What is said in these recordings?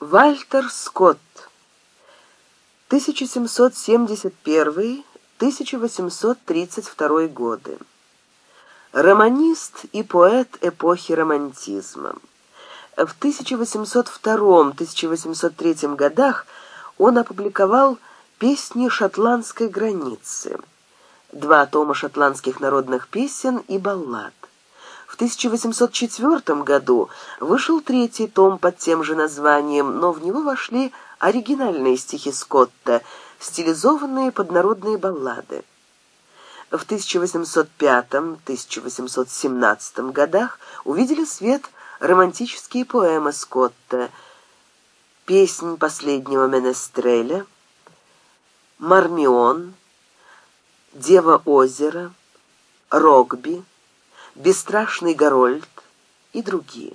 Вальтер Скотт, 1771-1832 годы. Романист и поэт эпохи романтизма. В 1802-1803 годах он опубликовал «Песни шотландской границы», два тома шотландских народных песен и баллад. 1804 году вышел третий том под тем же названием, но в него вошли оригинальные стихи Скотта, стилизованные под народные баллады. В 1805-1817 годах увидели свет романтические поэмы Скотта «Песнь последнего Менестреля», «Мармион», «Дева озера», «Рогби», «Бесстрашный Горольд» и другие.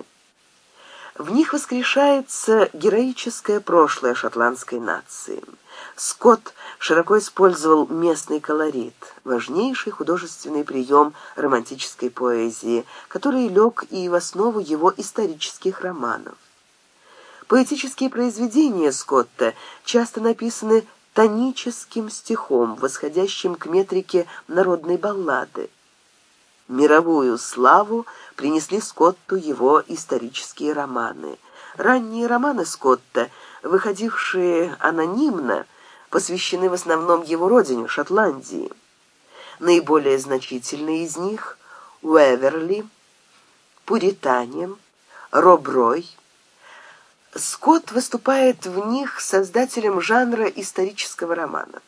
В них воскрешается героическое прошлое шотландской нации. Скотт широко использовал местный колорит, важнейший художественный прием романтической поэзии, который лег и в основу его исторических романов. Поэтические произведения Скотта часто написаны тоническим стихом, восходящим к метрике народной баллады. Мировую славу принесли Скотту его исторические романы. Ранние романы Скотта, выходившие анонимно, посвящены в основном его родине, Шотландии. Наиболее значительные из них – Уэверли, Пуритане, Роброй. Скотт выступает в них создателем жанра исторического романа.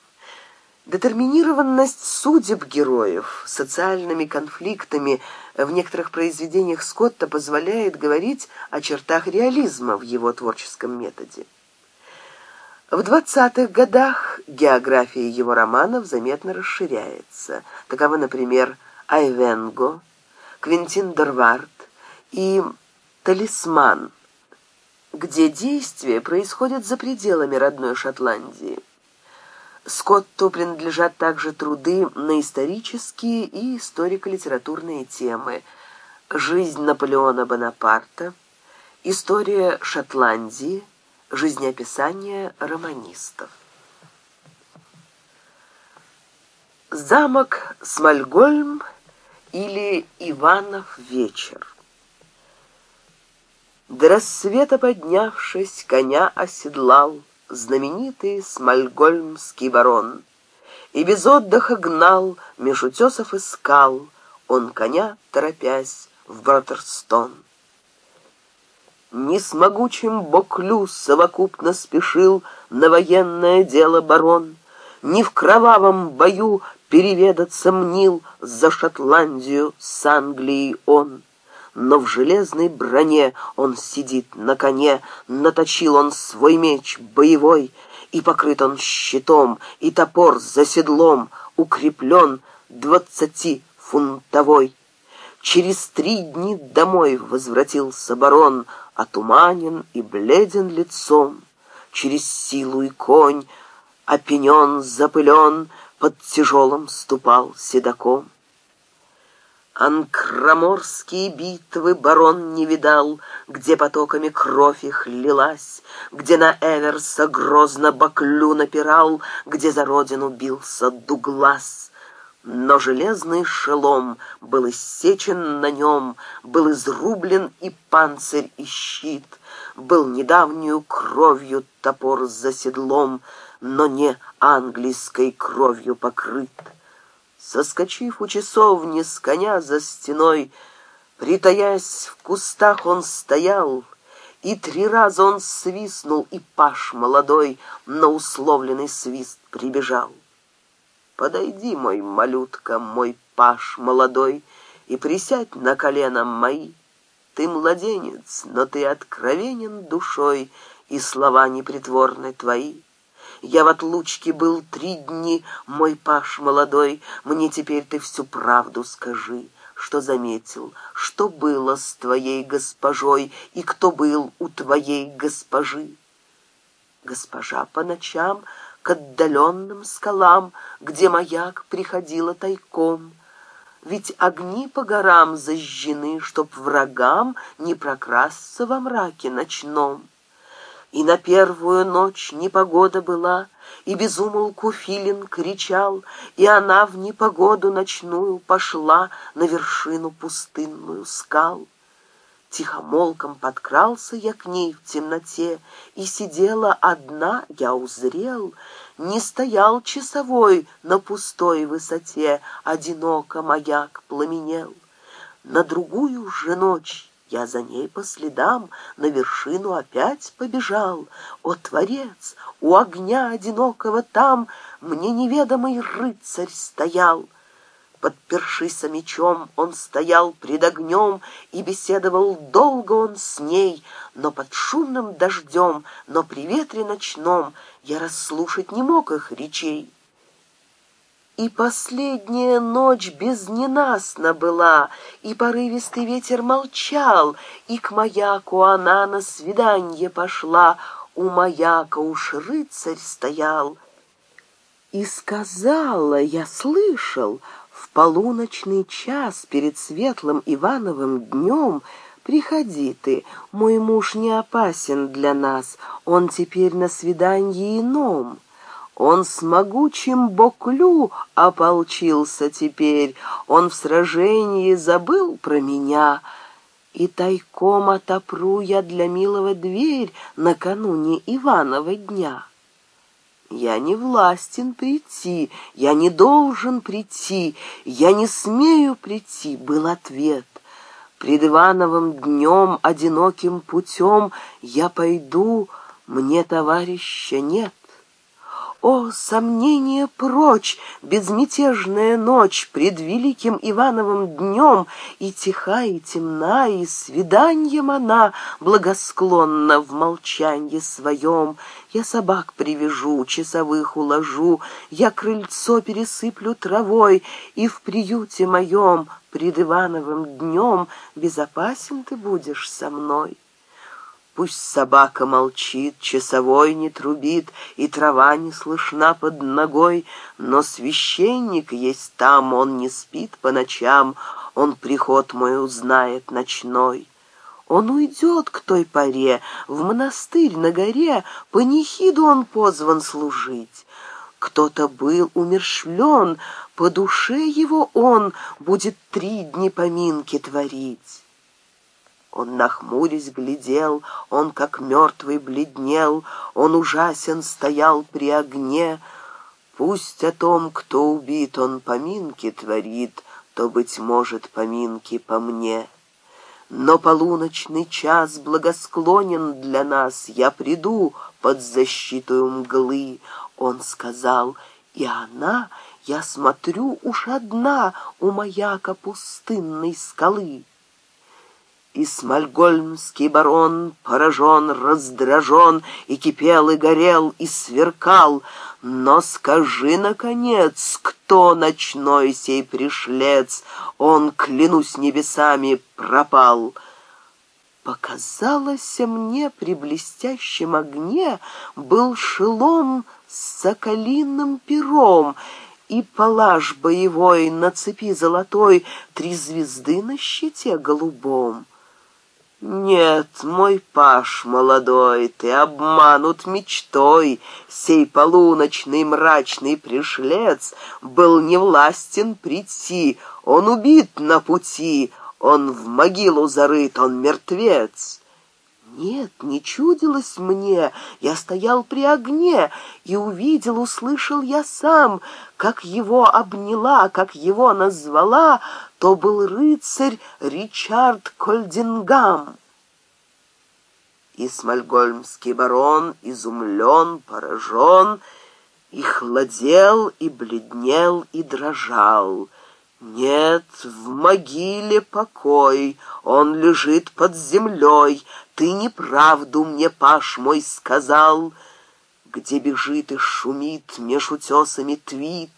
Детерминированность судеб героев социальными конфликтами в некоторых произведениях Скотта позволяет говорить о чертах реализма в его творческом методе. В 20-х годах география его романов заметно расширяется. Таковы, например, «Айвенго», «Квинтин Дервард» и «Талисман», где действие происходит за пределами родной Шотландии. Скотту принадлежат также труды на исторические и историко-литературные темы «Жизнь Наполеона Бонапарта», «История Шотландии», «Жизнеописание романистов». Замок Смольгольм или Иванов вечер. До рассвета поднявшись, коня оседлал — знаменитый Смольгольмский барон. И без отдыха гнал, меж утесов искал, он коня, торопясь, в Братерстон. Не с могучим Боклю совокупно спешил на военное дело барон, Не в кровавом бою переведаться мнил за Шотландию с Англией он но в железной броне он сидит на коне, наточил он свой меч боевой, и покрыт он щитом, и топор за седлом укреплен двадцатифунтовой. Через три дни домой возвратился барон, отуманен и бледен лицом. Через силу и конь, опенен, запылен, под тяжелым ступал седаком. Анкраморские битвы барон не видал, Где потоками кровь их лилась, Где на Эверса грозно Баклю напирал, Где за родину бился Дуглас. Но железный шелом был иссечен на нем, Был изрублен и панцирь, и щит, Был недавнюю кровью топор за седлом, Но не английской кровью покрыт. Соскочив у часовни с коня за стеной, Притаясь в кустах он стоял, И три раза он свистнул, и паш молодой На условленный свист прибежал. Подойди, мой малютка, мой паш молодой, И присядь на колено мои. Ты младенец, но ты откровенен душой, И слова непритворны твои. Я в отлучке был три дни, мой паш молодой, Мне теперь ты всю правду скажи, что заметил, Что было с твоей госпожой и кто был у твоей госпожи. Госпожа по ночам к отдаленным скалам, Где маяк приходила тайком, Ведь огни по горам зажжены, Чтоб врагам не прокрасться во мраке ночном. И на первую ночь непогода была, И безумолку филин кричал, И она в непогоду ночную Пошла на вершину пустынную скал. Тихомолком подкрался я к ней в темноте, И сидела одна, я узрел, Не стоял часовой на пустой высоте, Одиноко маяк пламенел. На другую же ночь я за ней по следам на вершину опять побежал. О, Творец, у огня одинокого там Мне неведомый рыцарь стоял. Подпершися мечом, он стоял пред огнем, И беседовал долго он с ней, Но под шумным дождем, но при ветре ночном Я расслушать не мог их речей. И последняя ночь безненастна была, и порывистый ветер молчал, и к маяку она на свиданье пошла, у маяка уж рыцарь стоял. И сказала, я слышал, в полуночный час перед светлым Ивановым днем «Приходи ты, мой муж не опасен для нас, он теперь на свиданье ином». Он с могучим Боклю ополчился теперь, Он в сражении забыл про меня, И тайком отопру я для милого дверь Накануне Иванова дня. Я не властен прийти, я не должен прийти, Я не смею прийти, был ответ. Пред Ивановым днем, одиноким путем Я пойду, мне товарища нет. О, сомнение прочь, безмятежная ночь Пред великим Ивановым днем, И тиха, и темна, и свиданьем она Благосклонна в молчанье своем. Я собак привяжу, часовых уложу, Я крыльцо пересыплю травой, И в приюте моем пред Ивановым днем Безопасен ты будешь со мной. Пусть собака молчит, часовой не трубит, и трава не слышна под ногой, но священник есть там, он не спит по ночам, он приход мой узнает ночной. Он уйдет к той поре, в монастырь на горе, по нехиду он позван служить. Кто-то был умершлен, по душе его он будет три дни поминки творить. Он нахмурясь глядел, он как мертвый бледнел, он ужасен стоял при огне. Пусть о том, кто убит, он поминки творит, то, быть может, поминки по мне. Но полуночный час благосклонен для нас, я приду под защиту мглы, он сказал, и она, я смотрю, уж одна у маяка пустынной скалы. اسمالگольмский барон, поражен, раздражен, и кипел, и горел, и сверкал. Но скажи, наконец, кто ночной сей пришлец? Он, клянусь небесами, пропал. Показалось мне при блестящем огне был шелом с соколиным пером, и палаш боевой на цепи золотой, три звезды на щите голубом. «Нет, мой паш молодой, ты обманут мечтой. Сей полуночный мрачный пришлец был невластен прийти. Он убит на пути, он в могилу зарыт, он мертвец». Нет, не чудилось мне, я стоял при огне и увидел, услышал я сам, как его обняла, как его назвала то был рыцарь Ричард Кольдингам. И смольгольмский барон изумлен, поражен, и хладел, и бледнел, и дрожал. Нет, в могиле покой, он лежит под землей, ты неправду мне, паш мой, сказал — где бежит и шумит меж утесами твит,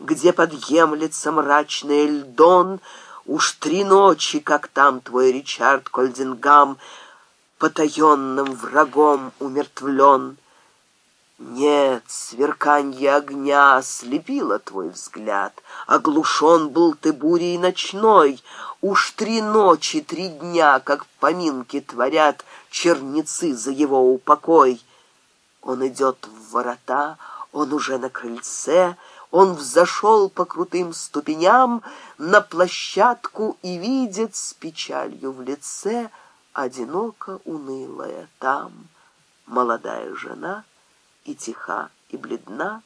где подъемлется мрачный льдон, уж три ночи, как там твой Ричард Кольдингам, потаенным врагом умертвлен. Нет, сверканье огня ослепило твой взгляд, оглушен был ты бурей ночной, уж три ночи, три дня, как поминки творят черницы за его упокой — он идет в ворота, он уже на крыльце, он взошел по крутым ступеням на площадку и видит с печалью в лице одиноко унылая там молодая жена и тиха и бледна,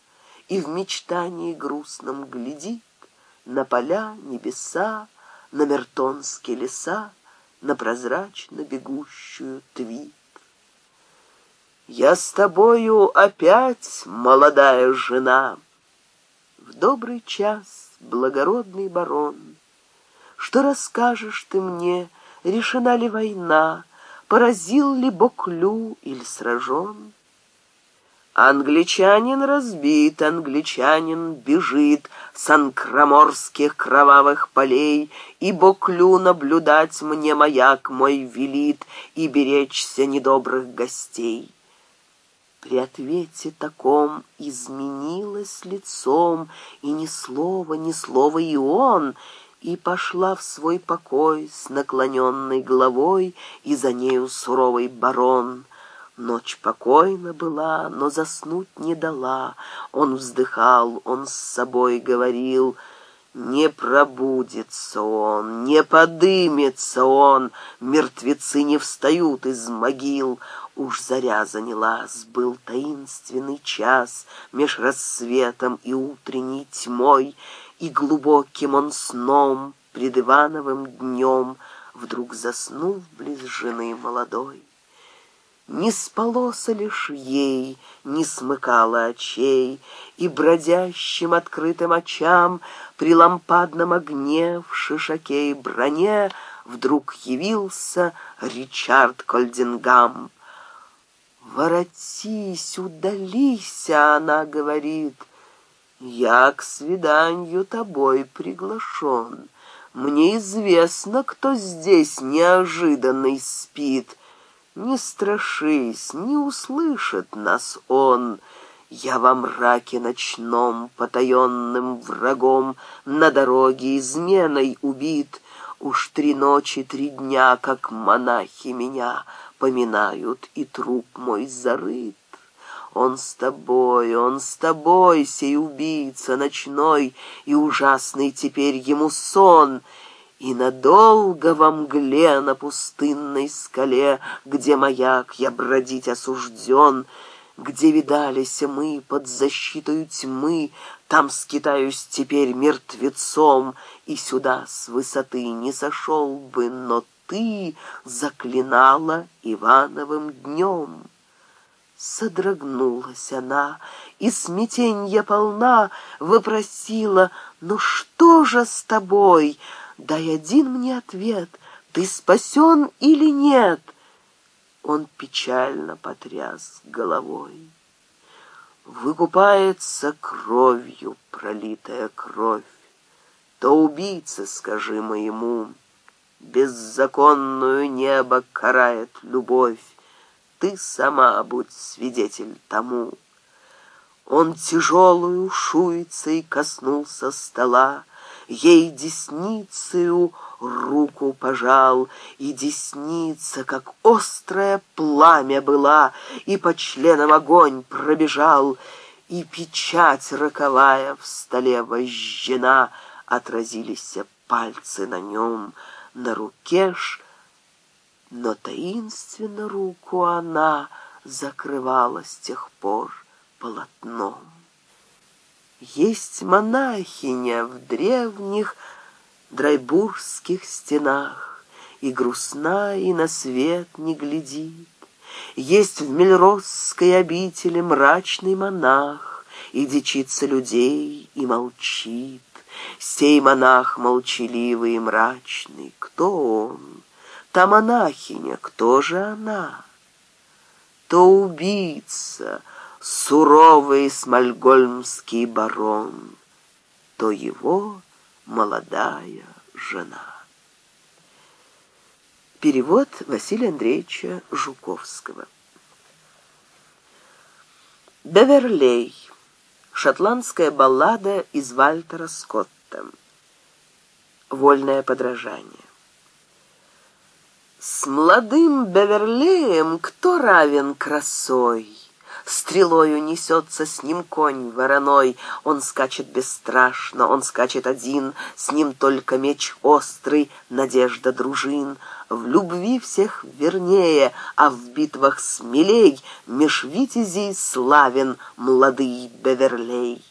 и в мечтании грустном глядит на поля, небеса, на мертонские леса, на прозрачно бегущую тви. Я с тобою опять, молодая жена. В добрый час, благородный барон, Что расскажешь ты мне, решена ли война, Поразил ли Боклю или сражен? Англичанин разбит, англичанин бежит С анкроморских кровавых полей, И Боклю наблюдать мне маяк мой велит И беречься недобрых гостей. При ответе таком изменилось лицом, и ни слова, ни слова и он, и пошла в свой покой с наклоненной головой, и за нею суровый барон. Ночь покойна была, но заснуть не дала. Он вздыхал, он с собой говорил — не пробудится он, не подымется он, мертвецы не встают из могил, Уж заря заняла, сбыл таинственный час Меж рассветом и утренней тьмой, И глубоким он сном пред Ивановым днем Вдруг заснул близ жены молодой. Не спалося лишь ей, не смыкала очей, И бродящим открытым очам При лампадном огне в шишаке и броне Вдруг явился Ричард Кольдингам. «Воротись, удалися!» — она говорит. «Я к свиданию тобой приглашен. Мне известно, кто здесь неожиданный спит. Не страшись, не услышит нас он. Я во мраке ночном, потаенным врагом, на дороге изменой убит. Уж три ночи, три дня, как монахи меня — поминают и труп мой зарыт. Он с тобой, он с тобой, сей убийца ночной, и ужасный теперь ему сон — и надолго во мгле на пустынной скале, Где маяк я бродить осужден, Где видались мы под защитою тьмы, Там скитаюсь теперь мертвецом, И сюда с высоты не сошел бы, но ты заклинала Ивановым днем. Содрогнулась она, и смятенья полна вопросила, «Ну что же с тобой? Дай один мне ответ, ты спасен или нет?» Он печально потряс головой. Выкупается кровью пролитая кровь. То убийца, скажи моему, — беззаконную небо карает любовь. Ты сама будь свидетель тому. Он тяжелую шуицей коснулся стола, Ей десницею руку пожал, И десница, как острое пламя была, И по членам огонь пробежал, И печать роковая в столе возжжена, Отразились пальцы на нем — на руке ж, но таинственно руку она закрывала с тех пор полотном. Есть монахиня в древних драйбургских стенах, и грустна, и на свет не глядит. Есть в Мельросской обители мрачный монах, и дичится людей, и молчит. Сей монах молчаливый и мрачный, кто он? Та монахиня, кто же она? То убийца, суровый смольгольмский барон, то его молодая жена. Перевод Василия Андреевича Жуковского. Беверлей шотландская баллада из Вальтера Скотта. Вольное подражание. С молодым Беверлеем кто равен красой? Стрелою несется с ним конь вороной, он скачет бесстрашно, он скачет один, с ним только меч острый, надежда дружин. В любви всех вернее, а в битвах смелей, меж витязей славен младый Беверлей.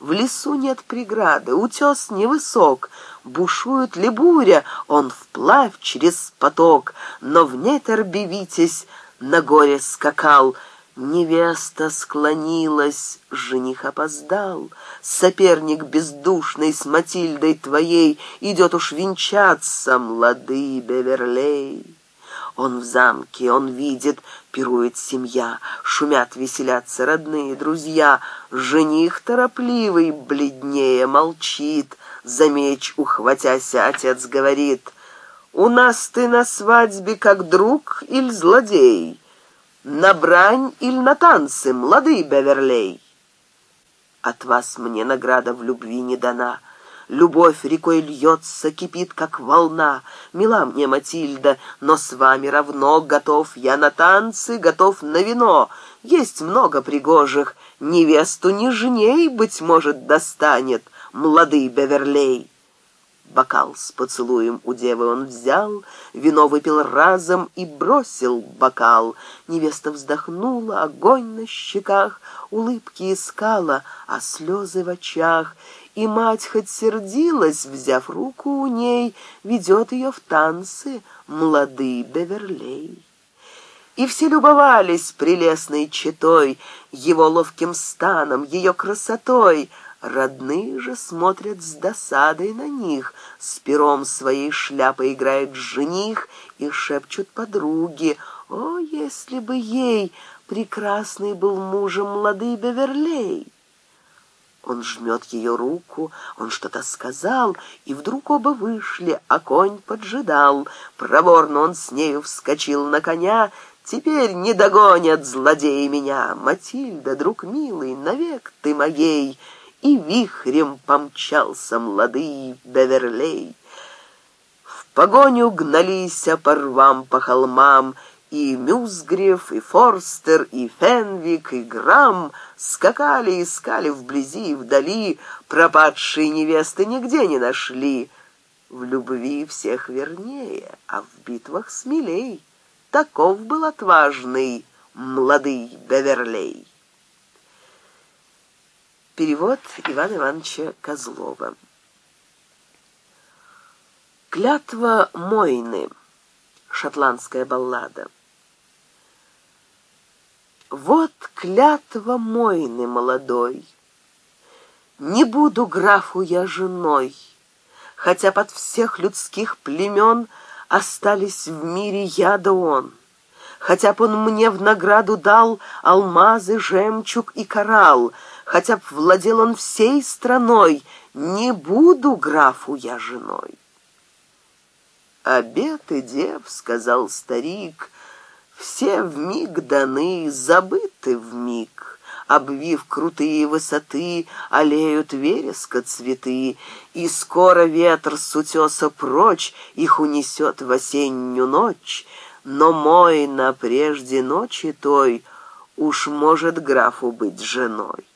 В лесу нет преграды, утес невысок, Бушует ли буря, он вплавь через поток, Но в нетербе Витязь на горе скакал — Невеста склонилась, жених опоздал. Соперник бездушный с Матильдой твоей Идет уж венчаться, млады Беверлей. Он в замке, он видит, пирует семья, Шумят, веселятся родные друзья. Жених торопливый, бледнее, молчит. За меч, ухватяся, отец говорит, «У нас ты на свадьбе как друг или злодей?» на брань или на танцы, млады Беверлей. От вас мне награда в любви не дана. Любовь рекой льется, кипит, как волна. Мила мне Матильда, но с вами равно готов я на танцы, готов на вино. Есть много пригожих, невесту не женей, быть может, достанет, млады Беверлей бокал с поцелуем у девы он взял, вино выпил разом и бросил бокал. Невеста вздохнула, огонь на щеках, улыбки искала, а слезы в очах. И мать хоть сердилась, взяв руку у ней, ведет ее в танцы молодые Беверлей. И все любовались прелестной читой, его ловким станом, ее красотой — Родные же смотрят с досадой на них, с пером своей шляпы играет жених и шепчут подруги. О, если бы ей прекрасный был мужем молодый Беверлей! Он жмет ее руку, он что-то сказал, и вдруг оба вышли, а конь поджидал. Проворно он с нею вскочил на коня, Теперь не догонят злодеи меня. Матильда, друг милый, навек ты моей и вихрем помчался младый Беверлей. В погоню гнались по рвам, по холмам, и Мюзгрев, и Форстер, и Фенвик, и Грамм скакали, искали вблизи и вдали, пропадшие невесты нигде не нашли. В любви всех вернее, а в битвах смелей. Таков был отважный младый Беверлей. Перевод Ивана Ивановича Козлова. Клятва Мойны. Шотландская баллада. Вот клятва Мойны молодой. Не буду графу я женой, Хотя под всех людских племен Остались в мире я да он. Хотя б он мне в награду дал Алмазы, жемчуг и коралл, хотя б владел он всей страной, не буду графу я женой. «Обед и дев», — сказал старик, — «все вмиг даны, забыты вмиг». Обвив крутые высоты, Олеют вереска цветы, И скоро ветр с утеса прочь Их унесет в осеннюю ночь. Но мой на прежде ночи той Уж может графу быть женой.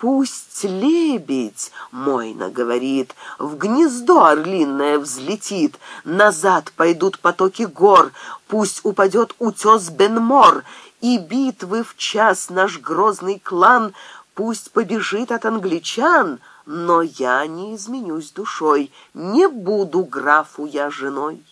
Пусть лебедь, Мойна говорит, в гнездо орлиное взлетит, назад пойдут потоки гор, пусть упадет утес Бенмор, и битвы в час наш грозный клан пусть побежит от англичан, но я не изменюсь душой, не буду графу я женой.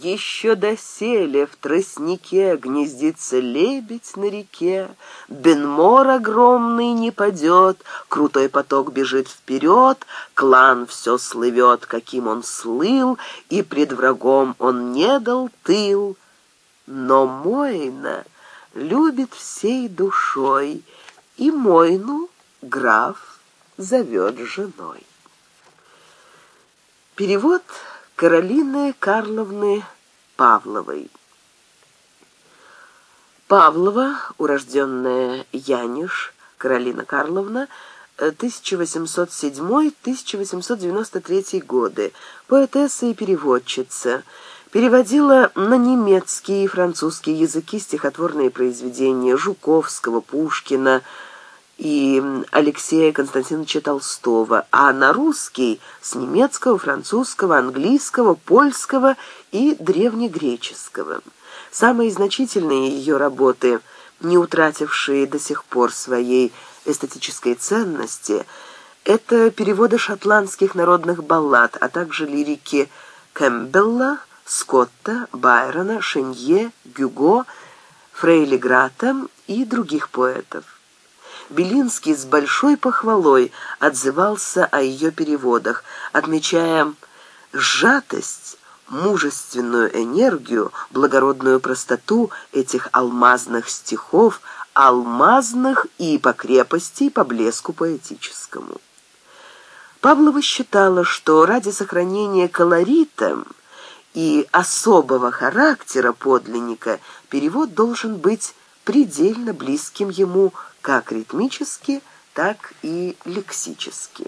Еще доселе в тростнике гнездится лебедь на реке, Бенмор огромный не падет, крутой поток бежит вперед, Клан все слывет, каким он слыл, и пред врагом он не дал тыл. Но Мойна любит всей душой, и Мойну граф зовет женой. Перевод Каролины Карловны Павловой. Павлова, урожденная Яниш, Каролина Карловна, 1807-1893 э, годы, поэтесса и переводчица, переводила на немецкий и французский языки стихотворные произведения Жуковского, Пушкина, Пушкина, и Алексея Константиновича Толстого, а на русский с немецкого, французского, английского, польского и древнегреческого. Самые значительные ее работы, не утратившие до сих пор своей эстетической ценности, это переводы шотландских народных баллад, а также лирики Кэмпбелла, Скотта, Байрона, Шенье, Гюго, Фрейлиграта и других поэтов. Белинский с большой похвалой отзывался о ее переводах, отмечая сжатость, мужественную энергию, благородную простоту этих алмазных стихов, алмазных и по крепости, и по блеску поэтическому. Павлова считала, что ради сохранения колорита и особого характера подлинника перевод должен быть предельно близким ему как ритмически, так и лексически.